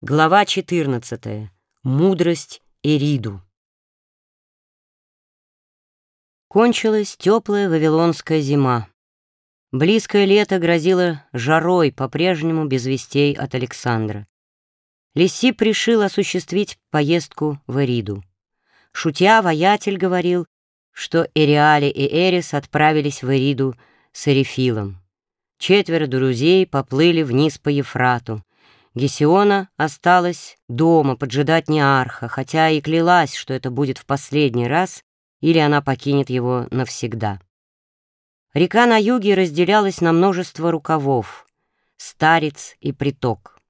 Глава 14. Мудрость Эриду. Кончилась теплая вавилонская зима. Близкое лето грозило жарой, по-прежнему без вестей от Александра. Лиси пришил осуществить поездку в Эриду. Шутя, воятель говорил, что Эриали и Эрис отправились в Эриду с Эрифилом. Четверо друзей поплыли вниз по Ефрату. Гесиона осталась дома поджидать Неарха, хотя и клялась, что это будет в последний раз, или она покинет его навсегда. Река на юге разделялась на множество рукавов, старец и приток,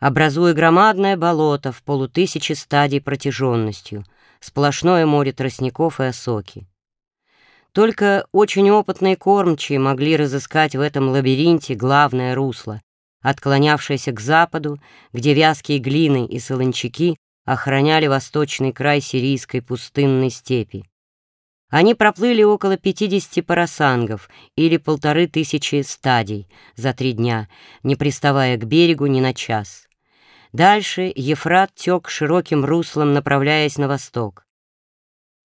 образуя громадное болото в полутысячи стадий протяженностью, сплошное море тростников и осоки. Только очень опытные кормчие могли разыскать в этом лабиринте главное русло, отклонявшаяся к западу, где вязкие глины и солончаки охраняли восточный край сирийской пустынной степи. Они проплыли около 50 парасангов или полторы тысячи стадий за три дня, не приставая к берегу ни на час. Дальше Ефрат тек широким руслом, направляясь на восток.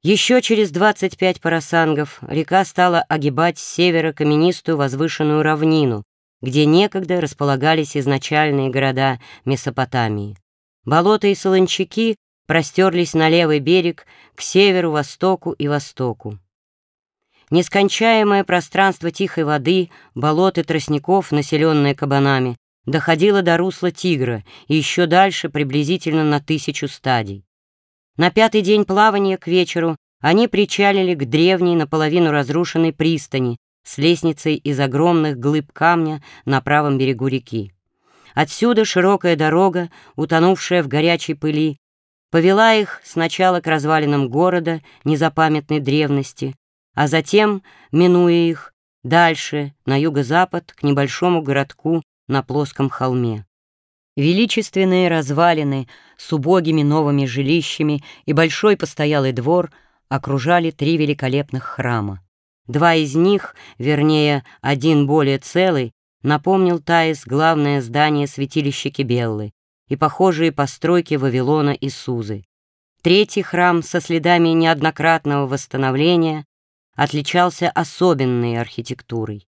Еще через 25 парасангов река стала огибать с севера каменистую возвышенную равнину, где некогда располагались изначальные города Месопотамии. Болота и солончаки простерлись на левый берег к северу, востоку и востоку. Нескончаемое пространство тихой воды, болот и тростников, населенное кабанами, доходило до русла Тигра и еще дальше приблизительно на тысячу стадий. На пятый день плавания к вечеру они причалили к древней, наполовину разрушенной пристани, с лестницей из огромных глыб камня на правом берегу реки. Отсюда широкая дорога, утонувшая в горячей пыли, повела их сначала к развалинам города незапамятной древности, а затем, минуя их, дальше, на юго-запад, к небольшому городку на плоском холме. Величественные развалины с убогими новыми жилищами и большой постоялый двор окружали три великолепных храма. Два из них, вернее, один более целый, напомнил Таис главное здание святилища Кибеллы и похожие постройки Вавилона и Сузы. Третий храм со следами неоднократного восстановления отличался особенной архитектурой.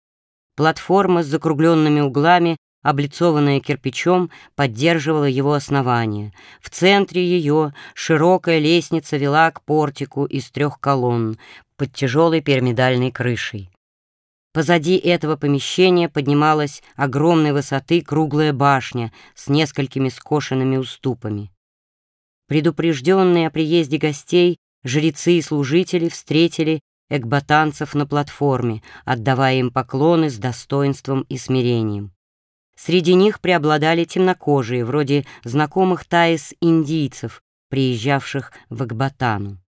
Платформа с закругленными углами облицованная кирпичом, поддерживала его основание. В центре ее широкая лестница вела к портику из трех колонн под тяжелой пирамидальной крышей. Позади этого помещения поднималась огромной высоты круглая башня с несколькими скошенными уступами. Предупрежденные о приезде гостей, жрецы и служители встретили экбатанцев на платформе, отдавая им поклоны с достоинством и смирением. Среди них преобладали темнокожие, вроде знакомых Таис индийцев, приезжавших в Экбатану.